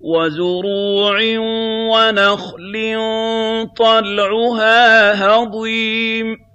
وَزُرُوعٍ وَنَخْلٍ طَلْعُهَا هَضِيمٌ